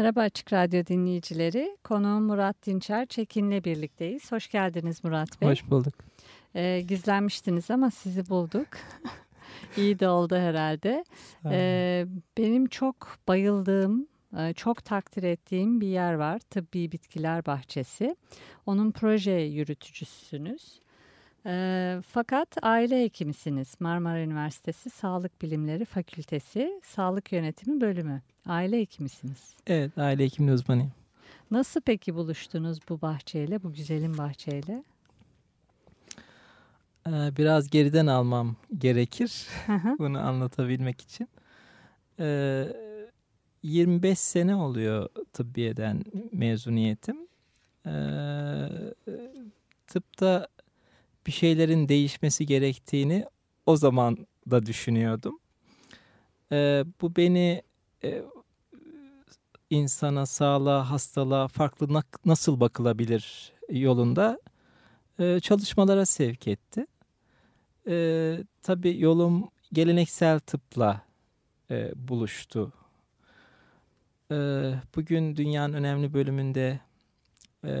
Merhaba Açık Radyo dinleyicileri. Konuğum Murat Dinçer Çekin'le birlikteyiz. Hoş geldiniz Murat Bey. Hoş bulduk. Ee, gizlenmiştiniz ama sizi bulduk. İyi de oldu herhalde. Ee, benim çok bayıldığım, e, çok takdir ettiğim bir yer var. Tıbbi Bitkiler Bahçesi. Onun proje yürütücüsünüz. E, fakat aile hekimisiniz. Marmara Üniversitesi Sağlık Bilimleri Fakültesi Sağlık Yönetimi Bölümü. Aile hekimisiniz. Evet, aile hekimliği uzmanıyım. Nasıl peki buluştunuz bu bahçeyle, bu güzelim bahçeyle? Ee, biraz geriden almam gerekir bunu anlatabilmek için. Ee, 25 sene oluyor tıbbiyeden mezuniyetim. Ee, tıpta bir şeylerin değişmesi gerektiğini o zaman da düşünüyordum. Ee, bu beni e, insana, sağlığa, hastalığa farklı na nasıl bakılabilir yolunda e, çalışmalara sevk etti. E, tabii yolum geleneksel tıpla e, buluştu. E, bugün dünyanın önemli bölümünde e,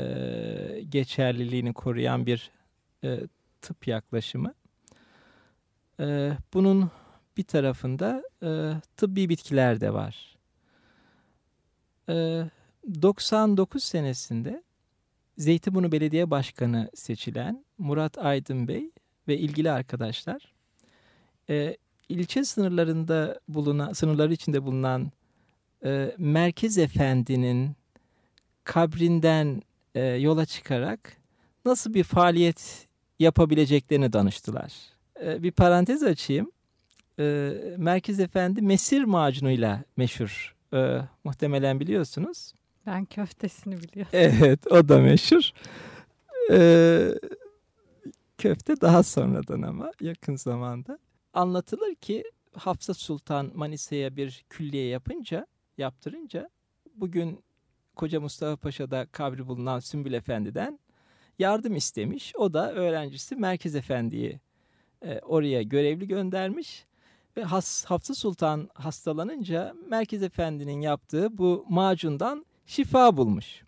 geçerliliğini koruyan bir e, tıp yaklaşımı. E, bunun bir tarafında e, tıbbi bitkiler de var. E, 99 senesinde Zeytinburnu Belediye Başkanı seçilen Murat Aydın Bey ve ilgili arkadaşlar e, ilçe sınırlarında bulunan sınırları içinde bulunan e, Merkez Efendi'nin kabrinden e, yola çıkarak nasıl bir faaliyet yapabileceklerini danıştılar. E, bir parantez açayım. E, Merkez Efendi mesir macunuyla meşhur. E, muhtemelen biliyorsunuz. Ben köftesini biliyorum. Evet o da meşhur. Ee, köfte daha sonradan ama yakın zamanda. Anlatılır ki Hafsa Sultan Manisa'ya bir külliye yapınca, yaptırınca bugün Koca Mustafa Paşa'da kabri bulunan Sümbül Efendi'den yardım istemiş. O da öğrencisi Merkez Efendi'yi e, oraya görevli göndermiş. Ve Has, Hafsa Sultan hastalanınca Merkez Efendi'nin yaptığı bu macundan şifa bulmuş.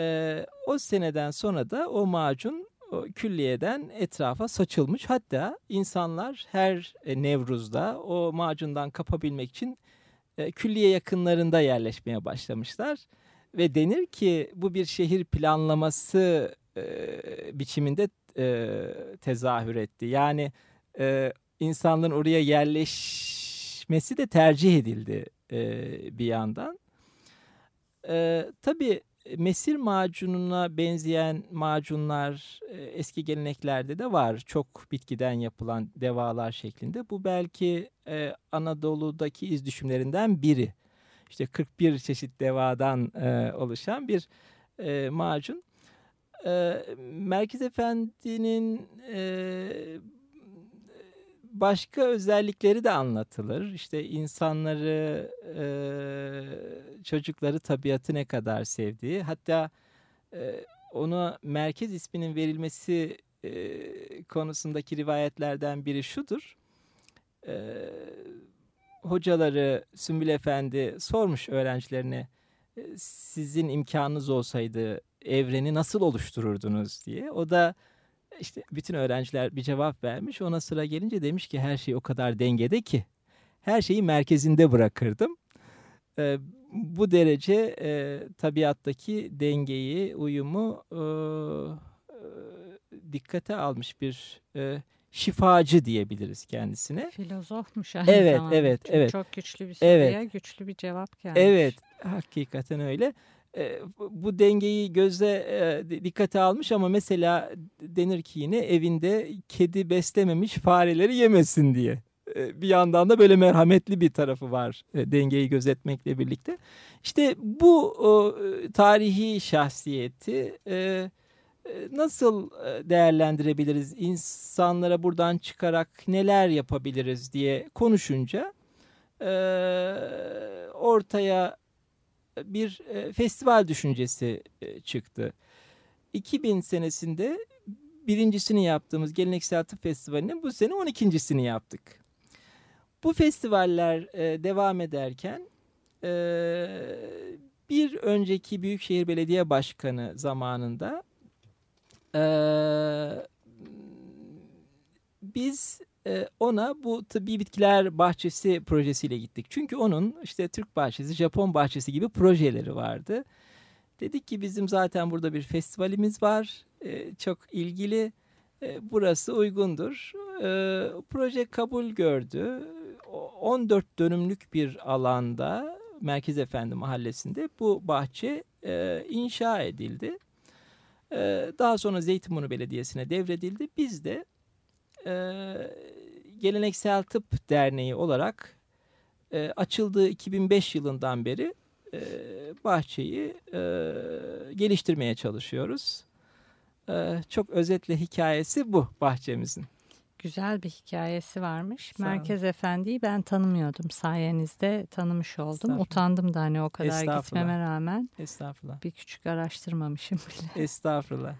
Ee, o seneden sonra da o macun o külliyeden etrafa saçılmış. Hatta insanlar her e, Nevruz'da o macundan kapabilmek için e, külliye yakınlarında yerleşmeye başlamışlar. Ve denir ki bu bir şehir planlaması e, biçiminde e, tezahür etti. Yani e, insanların oraya yerleşmesi de tercih edildi e, bir yandan. Ee, tabii mesir macununa benzeyen macunlar e, eski geleneklerde de var. Çok bitkiden yapılan devalar şeklinde. Bu belki e, Anadolu'daki iz düşümlerinden biri. İşte 41 çeşit devadan e, oluşan bir e, macun. E, Merkez Efendi'nin e, başka özellikleri de anlatılır. İşte insanları, e, çocukları, tabiatı ne kadar sevdiği. Hatta e, ona merkez isminin verilmesi e, konusundaki rivayetlerden biri şudur. E, hocaları Sümbül Efendi sormuş öğrencilerine sizin imkanınız olsaydı evreni nasıl oluştururdunuz diye. O da işte bütün öğrenciler bir cevap vermiş. Ona sıra gelince demiş ki her şey o kadar dengede ki her şeyi merkezinde bırakırdım. E, bu derece e, tabiattaki dengeyi, uyumu e, e, dikkate almış bir e, şifacı diyebiliriz kendisine. Filozofmuş aynı evet, zamanda. Evet, Çünkü evet. Çok güçlü bir soruya evet. güçlü bir cevap gelmiş. Evet, hakikaten öyle bu dengeyi göze dikkate almış ama mesela denir ki yine evinde kedi beslememiş fareleri yemesin diye. Bir yandan da böyle merhametli bir tarafı var dengeyi gözetmekle birlikte. İşte bu tarihi şahsiyeti e, nasıl e, değerlendirebiliriz? İnsanlara buradan çıkarak neler yapabiliriz diye konuşunca e, ortaya bir e, festival düşüncesi e, çıktı. 2000 senesinde birincisini yaptığımız Geleneksel Tıp Festivali'nin bu sene 12.sini yaptık. Bu festivaller devam ederken bir önceki Büyükşehir Belediye Başkanı zamanında e, biz e, ona bu tıbbi bitkiler bahçesi projesiyle gittik. Çünkü onun işte Türk bahçesi, Japon bahçesi gibi projeleri vardı. Dedik ki bizim zaten burada bir festivalimiz var. E, çok ilgili. E, burası uygundur. Proje kabul gördü. 14 dönümlük bir alanda Merkez Efendi Mahallesi'nde bu bahçe inşa edildi. E, daha sonra Zeytinburnu Belediyesi'ne devredildi. Biz de e, Geleneksel Tıp Derneği olarak e, açıldığı 2005 yılından beri e, bahçeyi e, geliştirmeye çalışıyoruz. E, çok özetle hikayesi bu bahçemizin. Güzel bir hikayesi varmış. Merkez Efendi'yi ben tanımıyordum. Sayenizde tanımış oldum. Utandım da hani o kadar gitmeme rağmen. Estağfurullah. Bir küçük araştırmamışım bile. Estağfurullah.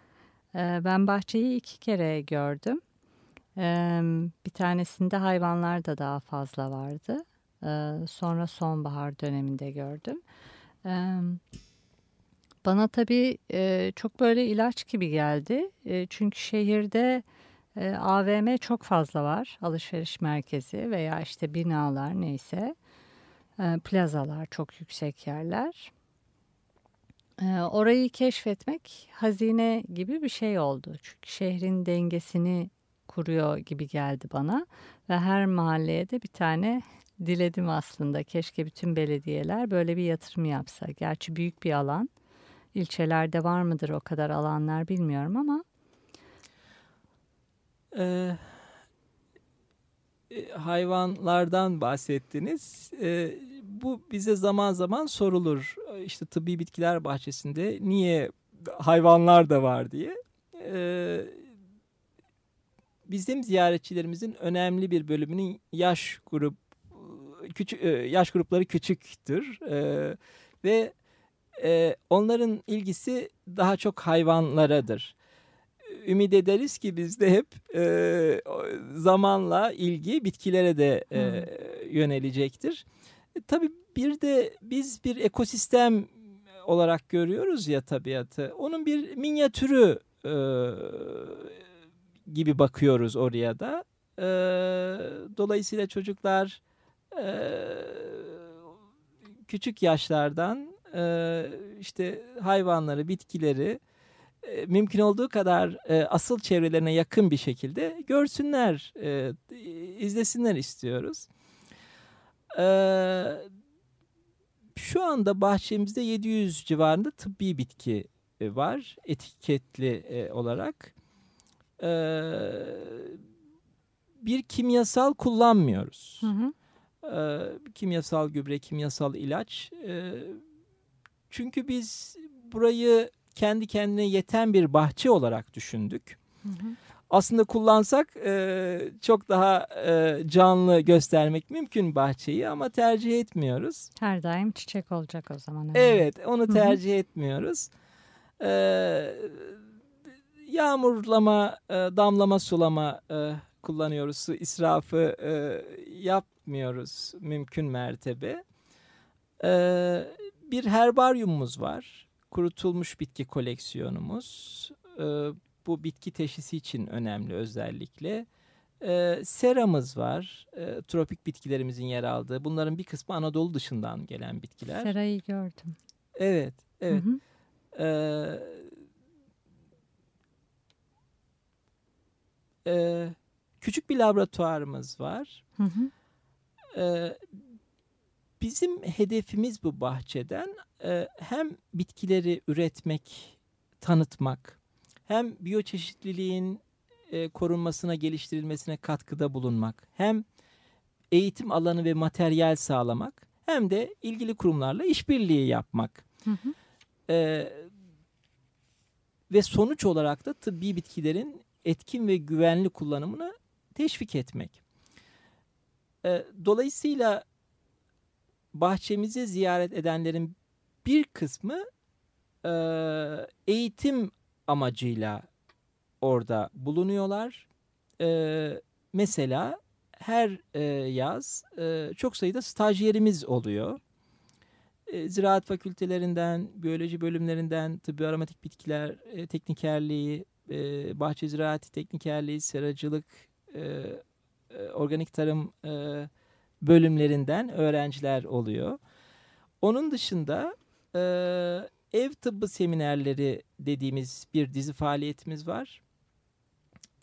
Ben bahçeyi iki kere gördüm. Bir tanesinde hayvanlar da daha fazla vardı. Sonra sonbahar döneminde gördüm. Bana tabii çok böyle ilaç gibi geldi. Çünkü şehirde AVM çok fazla var. Alışveriş merkezi veya işte binalar neyse. Plazalar çok yüksek yerler. Orayı keşfetmek hazine gibi bir şey oldu. Çünkü şehrin dengesini kuruyor gibi geldi bana. Ve her mahalleye de bir tane diledim aslında. Keşke bütün belediyeler böyle bir yatırım yapsa. Gerçi büyük bir alan. İlçelerde var mıdır o kadar alanlar bilmiyorum ama. Ee, hayvanlardan bahsettiniz. Ee, bu bize zaman zaman sorulur. İşte tıbbi bitkiler bahçesinde niye hayvanlar da var diye. Ee, bizim ziyaretçilerimizin önemli bir bölümünün yaş grup küçük yaş grupları küçüktür ee, ve e, onların ilgisi daha çok hayvanlaradır. Ümit ederiz ki bizde hep e, zamanla ilgi bitkilere de e, hmm. yönelecektir. E, tabii bir de biz bir ekosistem olarak görüyoruz ya tabiatı. Onun bir minyatürü e, gibi bakıyoruz oraya da. E, dolayısıyla çocuklar e, küçük yaşlardan e, işte hayvanları, bitkileri e, mümkün olduğu kadar e, asıl çevrelerine yakın bir şekilde görsünler, e, izlesinler istiyoruz. E, şu anda bahçemizde 700 civarında tıbbi bitki e, var etiketli e, olarak. E, bir kimyasal kullanmıyoruz. Hı hı. E, kimyasal gübre, kimyasal ilaç. E, çünkü biz burayı kendi kendine yeten bir bahçe olarak düşündük. Hı hı. Aslında kullansak e, çok daha e, canlı göstermek mümkün bahçeyi ama tercih etmiyoruz. Her daim çiçek olacak o zaman. Öyle. Evet onu tercih hı hı. etmiyoruz. E, yağmurlama, e, damlama, sulama e, kullanıyoruz. Su israfı e, yapmıyoruz mümkün mertebe. E, bir herbaryumumuz var. Kurutulmuş bitki koleksiyonumuz. E, bu bitki teşhisi için önemli özellikle. E, seramız var. E, tropik bitkilerimizin yer aldığı. Bunların bir kısmı Anadolu dışından gelen bitkiler. Serayı gördüm. Evet, evet. Hı hı. E, e, küçük bir laboratuvarımız var. Hı hı. Bizim hedefimiz bu bahçeden e, hem bitkileri üretmek, tanıtmak, hem biyoçeşitliliğin e, korunmasına, geliştirilmesine katkıda bulunmak, hem eğitim alanı ve materyal sağlamak, hem de ilgili kurumlarla işbirliği yapmak. Hı hı. E, ve sonuç olarak da tıbbi bitkilerin etkin ve güvenli kullanımını teşvik etmek. E, dolayısıyla bahçemizi ziyaret edenlerin bir kısmı e, eğitim amacıyla orada bulunuyorlar. E, mesela her e, yaz e, çok sayıda stajyerimiz oluyor. E, ziraat fakültelerinden, biyoloji bölümlerinden, tıbbi aromatik bitkiler e, teknikerliği, e, bahçe ziraati teknikerliği, seracılık, e, e, organik tarım e, bölümlerinden öğrenciler oluyor. Onun dışında e, ev tıbbı seminerleri dediğimiz bir dizi faaliyetimiz var.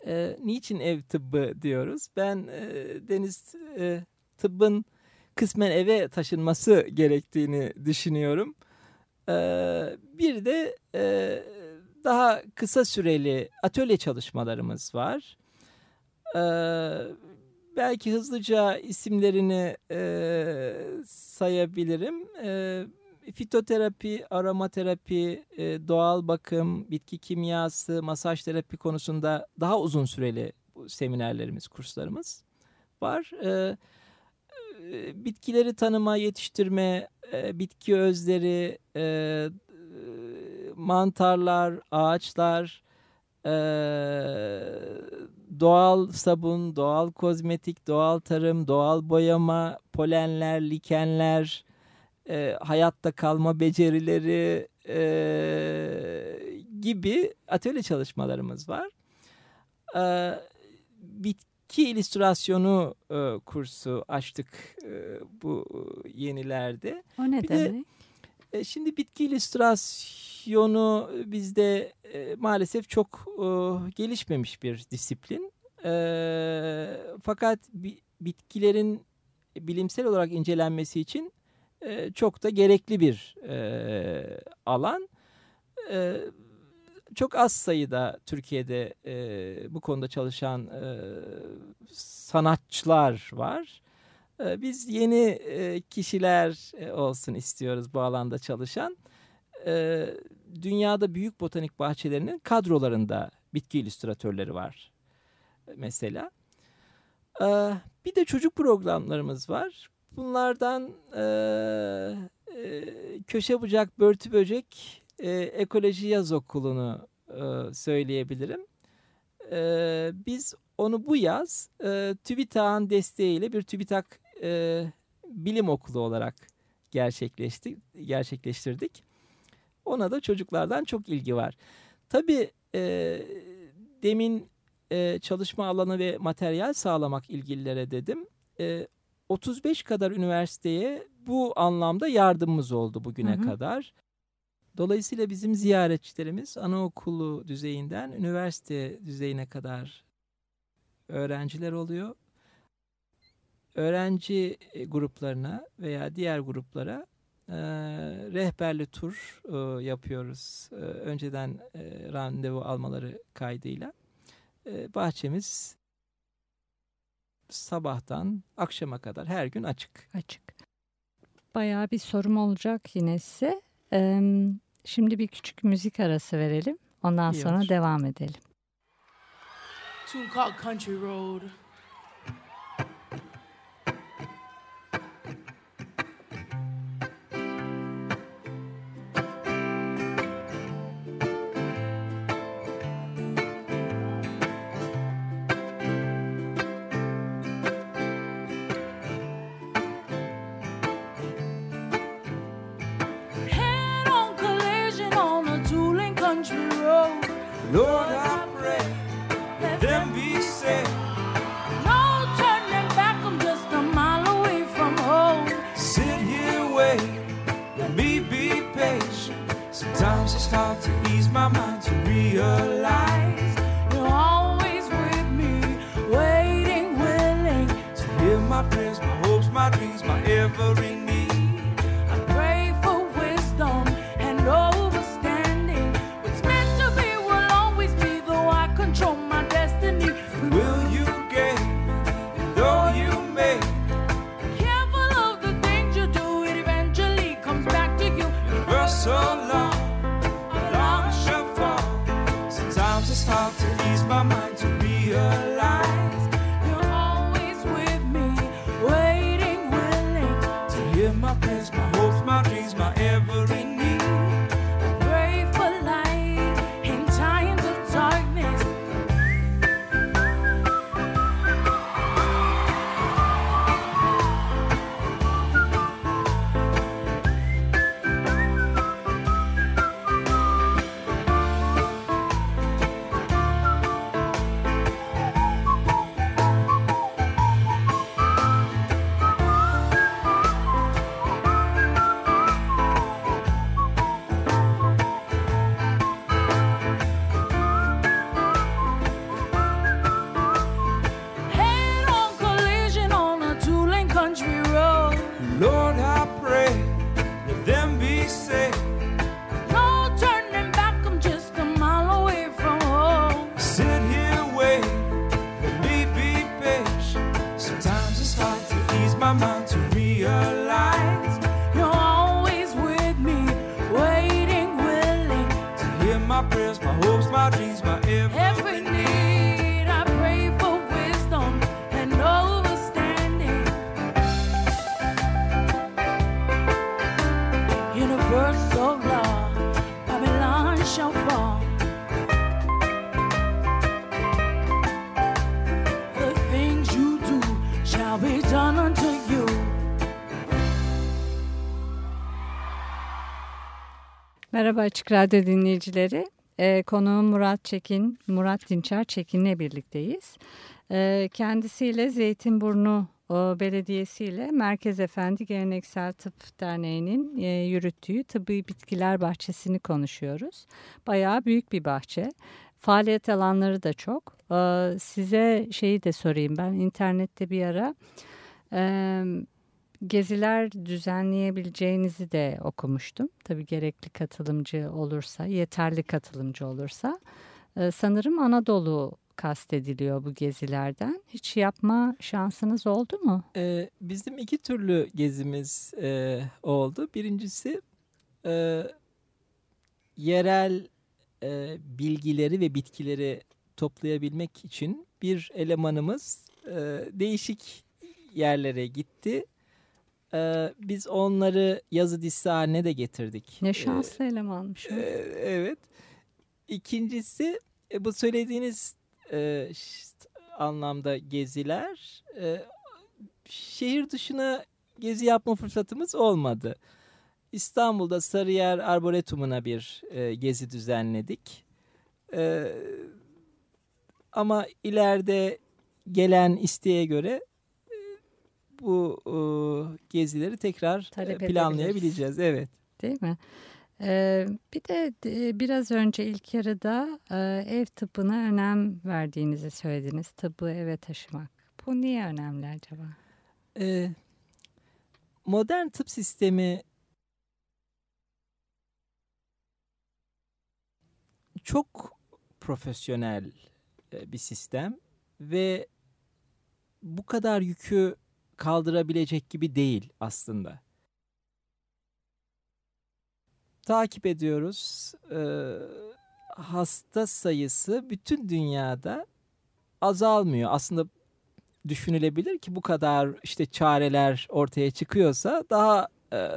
E, niçin ev tıbbı diyoruz? Ben e, Deniz e, tıbbın kısmen eve taşınması gerektiğini düşünüyorum. E, bir de e, daha kısa süreli atölye çalışmalarımız var. E, belki hızlıca isimlerini e, sayabilirim. E, fitoterapi, aromaterapi, e, doğal bakım, bitki kimyası, masaj terapi konusunda daha uzun süreli seminerlerimiz, kurslarımız var. E, e, bitkileri tanıma, yetiştirme, e, bitki özleri, e, mantarlar, ağaçlar, e, doğal sabun, doğal kozmetik, doğal tarım, doğal boyama, polenler, likenler, e, hayatta kalma becerileri e, gibi atölye çalışmalarımız var. E, bitki illüstrasyonu e, kursu açtık e, bu yenilerde. O ne Bir demek? de, e, şimdi bitki illüstrasyonu bizde e, maalesef çok e, gelişmemiş bir disiplin. E, fakat bi, bitkilerin bilimsel olarak incelenmesi için e, çok da gerekli bir e, alan. E, çok az sayıda Türkiye'de e, bu konuda çalışan e, sanatçılar var. E, biz yeni e, kişiler e, olsun istiyoruz bu alanda çalışan. E, dünyada büyük botanik bahçelerinin kadrolarında bitki illüstratörleri var e, mesela. E, bir de çocuk programlarımız var. Bunlardan Köşe Bucak Börtü Böcek Ekoloji Yaz Okulu'nu söyleyebilirim. Biz onu bu yaz e, TÜBİTAK'ın desteğiyle bir TÜBİTAK e, bilim okulu olarak gerçekleşti, gerçekleştirdik. Ona da çocuklardan çok ilgi var. Tabii e, demin e, çalışma alanı ve materyal sağlamak ilgililere dedim. E, 35 kadar üniversiteye bu anlamda yardımımız oldu bugüne Hı hı. kadar. Dolayısıyla bizim ziyaretçilerimiz anaokulu düzeyinden üniversite düzeyine kadar öğrenciler oluyor. Öğrenci e, gruplarına veya diğer gruplara e, rehberli tur e, yapıyoruz. E, önceden e, randevu almaları kaydıyla. E, bahçemiz sabahtan akşama kadar her gün açık. Açık. Bayağı bir sorum olacak yine size. Ee, şimdi bir küçük müzik arası verelim. Ondan İyi sonra olur. devam edelim. Tune called Country Road. No. Merhaba Açık Radyo dinleyicileri. Ee, konuğum Murat Çekin, Murat Dinçer Çekin'le birlikteyiz. Ee, kendisiyle Zeytinburnu Belediyesi ile Merkez Efendi Geleneksel Tıp Derneği'nin e, yürüttüğü tıbbi bitkiler bahçesini konuşuyoruz. Bayağı büyük bir bahçe. Faaliyet alanları da çok. Ee, size şeyi de sorayım ben internette bir ara... E, geziler düzenleyebileceğinizi de okumuştum. Tabii gerekli katılımcı olursa, yeterli katılımcı olursa. Ee, sanırım Anadolu kastediliyor bu gezilerden. Hiç yapma şansınız oldu mu? Ee, bizim iki türlü gezimiz e, oldu. Birincisi e, yerel e, bilgileri ve bitkileri toplayabilmek için bir elemanımız e, değişik yerlere gitti. E, biz onları yazı dizisi haline de getirdik. Ne E, şanslı elemanmış. o. e, evet. İkincisi e, bu söylediğiniz e, ş- anlamda geziler e, şehir dışına gezi yapma fırsatımız olmadı. İstanbul'da Sarıyer Arboretum'una bir e, gezi düzenledik. E, ama ileride gelen isteğe göre bu e, gezileri tekrar e, Talep planlayabileceğiz. Evet. Değil mi? Ee, bir de e, biraz önce ilk yarıda e, ev tıbbına önem verdiğinizi söylediniz. Tıbbı eve taşımak. Bu niye önemli acaba? Ee, modern tıp sistemi çok profesyonel e, bir sistem ve bu kadar yükü kaldırabilecek gibi değil aslında. Takip ediyoruz. Ee, hasta sayısı bütün dünyada azalmıyor. Aslında düşünülebilir ki bu kadar işte çareler ortaya çıkıyorsa daha e,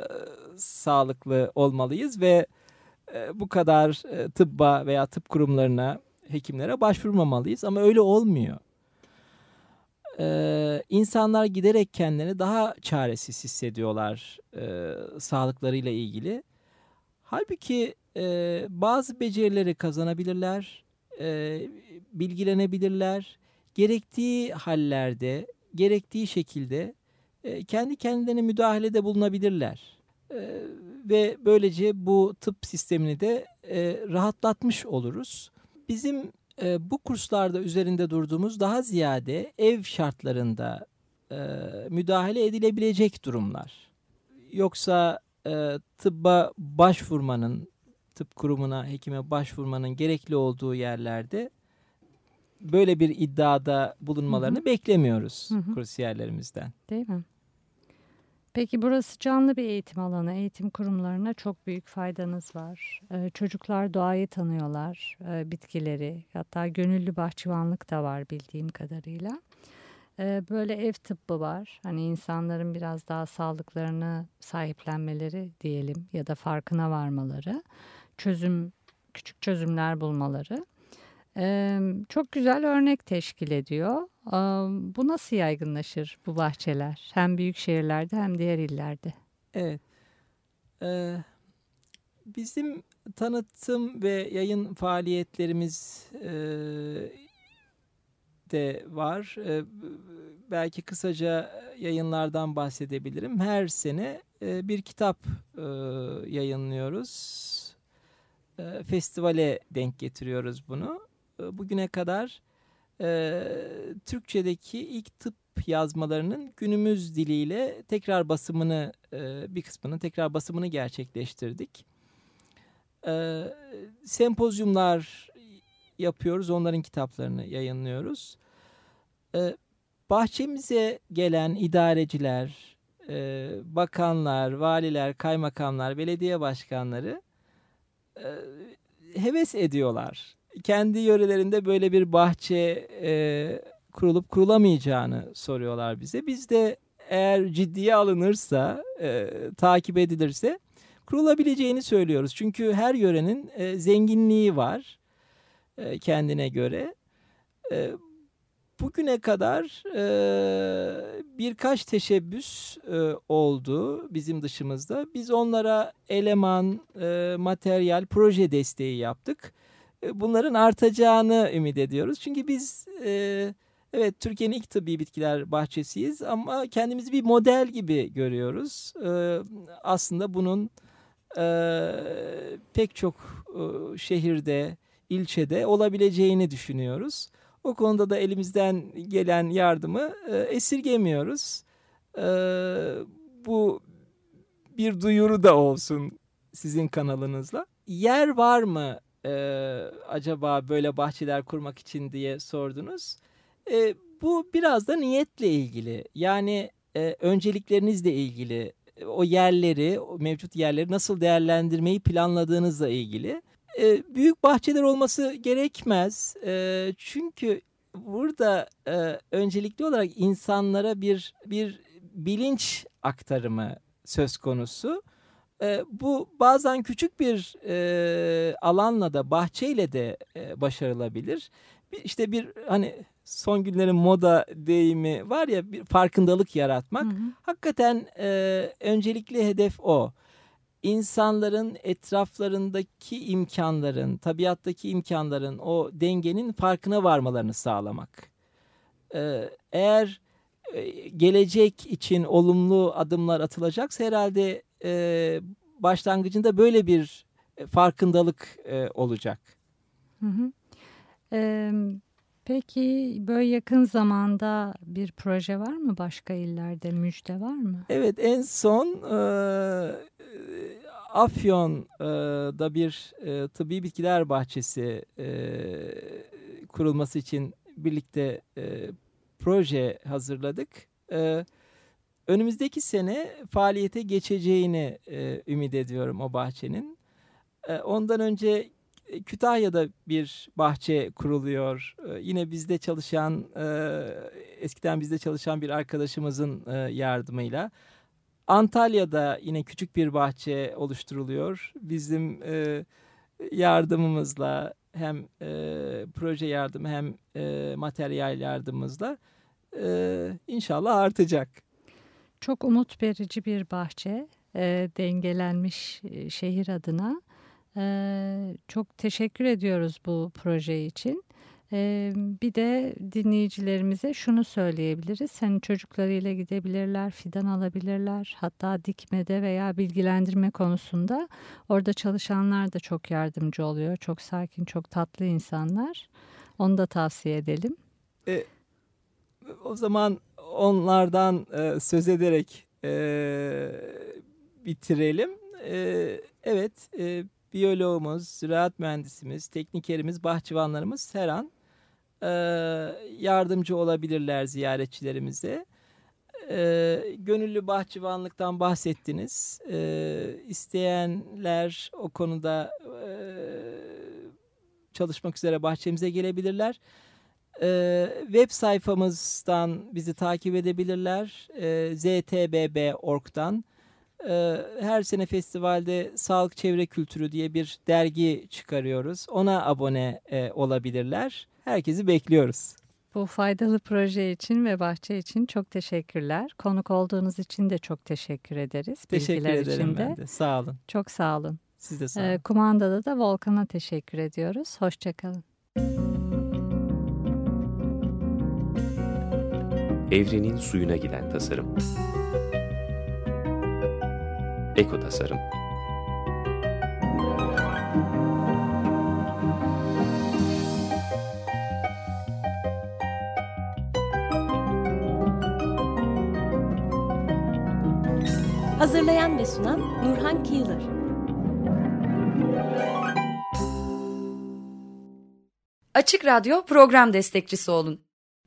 sağlıklı olmalıyız ve e, bu kadar e, tıbba veya tıp kurumlarına, hekimlere başvurmamalıyız ama öyle olmuyor. E, insanlar giderek kendilerini daha çaresiz hissediyorlar e, sağlıklarıyla ilgili. Halbuki e, bazı becerileri kazanabilirler, e, bilgilenebilirler gerektiği hallerde, gerektiği şekilde e, kendi kendilerine müdahalede bulunabilirler. E, ve böylece bu tıp sistemini de e, rahatlatmış oluruz. Bizim e, bu kurslarda üzerinde durduğumuz daha ziyade ev şartlarında e, müdahale edilebilecek durumlar. Yoksa e, tıbba başvurmanın, tıp kurumuna, hekime başvurmanın gerekli olduğu yerlerde böyle bir iddiada bulunmalarını beklemiyoruz Hı hı. kursiyerlerimizden. Değil mi? Peki burası canlı bir eğitim alanı. Eğitim kurumlarına çok büyük faydanız var. Ee, çocuklar doğayı tanıyorlar, e, bitkileri. Hatta gönüllü bahçıvanlık da var bildiğim kadarıyla. Ee, böyle ev tıbbı var. Hani insanların biraz daha sağlıklarını sahiplenmeleri diyelim ya da farkına varmaları. Çözüm, küçük çözümler bulmaları. Ee, çok güzel örnek teşkil ediyor. Bu nasıl yaygınlaşır bu bahçeler? Hem büyük şehirlerde hem diğer illerde. Evet. Ee, bizim tanıtım ve yayın faaliyetlerimiz e, de var. Ee, belki kısaca yayınlardan bahsedebilirim. Her sene e, bir kitap e, yayınlıyoruz. E, festivale denk getiriyoruz bunu. E, bugüne kadar e, Türkçedeki ilk tıp yazmalarının günümüz diliyle tekrar basımını e, bir kısmının tekrar basımını gerçekleştirdik. E, sempozyumlar yapıyoruz, onların kitaplarını yayınlıyoruz. E, bahçemize gelen idareciler, e, bakanlar, valiler, kaymakamlar, belediye başkanları e, heves ediyorlar. Kendi yörelerinde böyle bir bahçe e, kurulup kurulamayacağını soruyorlar bize. Biz de eğer ciddiye alınırsa, e, takip edilirse kurulabileceğini söylüyoruz. Çünkü her yörenin e, zenginliği var e, kendine göre. E, bugüne kadar e, birkaç teşebbüs e, oldu bizim dışımızda. Biz onlara eleman, e, materyal, proje desteği yaptık. E, bunların artacağını ümit ediyoruz. Çünkü biz e, evet Türkiye'nin ilk tıbbi bitkiler bahçesiyiz ama kendimizi bir model gibi görüyoruz. E, aslında bunun e, pek çok e, şehirde, ilçede olabileceğini düşünüyoruz. O konuda da elimizden gelen yardımı e, esirgemiyoruz. E, bu bir duyuru da olsun sizin kanalınızla. Yer var mı e, acaba böyle bahçeler kurmak için diye sordunuz. E, bu biraz da niyetle ilgili. Yani e, önceliklerinizle ilgili. O yerleri, o mevcut yerleri nasıl değerlendirmeyi planladığınızla ilgili. E, büyük bahçeler olması gerekmez. E, çünkü burada e, öncelikli olarak insanlara bir bir bilinç aktarımı söz konusu. E, bu bazen küçük bir e, alanla da bahçeyle de e, başarılabilir. Bir, işte bir hani son günlerin moda deyimi var ya bir farkındalık yaratmak. Hı hı. Hakikaten e, öncelikli hedef o insanların etraflarındaki imkanların, tabiattaki imkanların, o dengenin farkına varmalarını sağlamak. Ee, eğer e, gelecek için olumlu adımlar atılacaksa herhalde e, başlangıcında böyle bir farkındalık e, olacak. Hı hı. Ee, peki böyle yakın zamanda bir proje var mı? Başka illerde müjde var mı? Evet en son e, Afyon'da bir e, tıbbi bitkiler bahçesi e, kurulması için birlikte e, proje hazırladık. E, önümüzdeki sene faaliyete geçeceğini e, ümit ediyorum o bahçenin. E, ondan önce Kütahya'da bir bahçe kuruluyor. E, yine bizde çalışan, e, eskiden bizde çalışan bir arkadaşımızın e, yardımıyla. Antalya'da yine küçük bir bahçe oluşturuluyor. Bizim e, yardımımızla hem e, proje yardımı hem e, materyal yardımımızla e, inşallah artacak. Çok umut verici bir bahçe, e, dengelenmiş e, şehir adına. E, çok teşekkür ediyoruz bu proje için. Ee, bir de dinleyicilerimize şunu söyleyebiliriz. Hani çocuklarıyla gidebilirler, fidan alabilirler. Hatta dikmede veya bilgilendirme konusunda orada çalışanlar da çok yardımcı oluyor. Çok sakin, çok tatlı insanlar. Onu da tavsiye edelim. E, o zaman onlardan e, söz ederek e, bitirelim. E, evet, e, biyoloğumuz, ziraat mühendisimiz, teknikerimiz, bahçıvanlarımız her an e, yardımcı olabilirler ziyaretçilerimize. E, gönüllü bahçıvanlıktan bahsettiniz. E, isteyenler o konuda e, çalışmak üzere bahçemize gelebilirler. E, web sayfamızdan bizi takip edebilirler. E, ztbb.org'dan. E, her sene festivalde Sağlık Çevre Kültürü diye bir dergi çıkarıyoruz. Ona abone e, olabilirler. Herkesi bekliyoruz. Bu faydalı proje için ve bahçe için çok teşekkürler. Konuk olduğunuz için de çok teşekkür ederiz. Teşekkür Bilgiler ederim için de. ben de. Sağ olun. Çok sağ olun. Siz de sağ olun. Ee, kumandada da Volkan'a teşekkür ediyoruz. Hoşçakalın. Evrenin suyuna giden tasarım. Eko Tasarım Hazırlayan ve sunan Nurhan Kıyılır. Açık Radyo program destekçisi olun.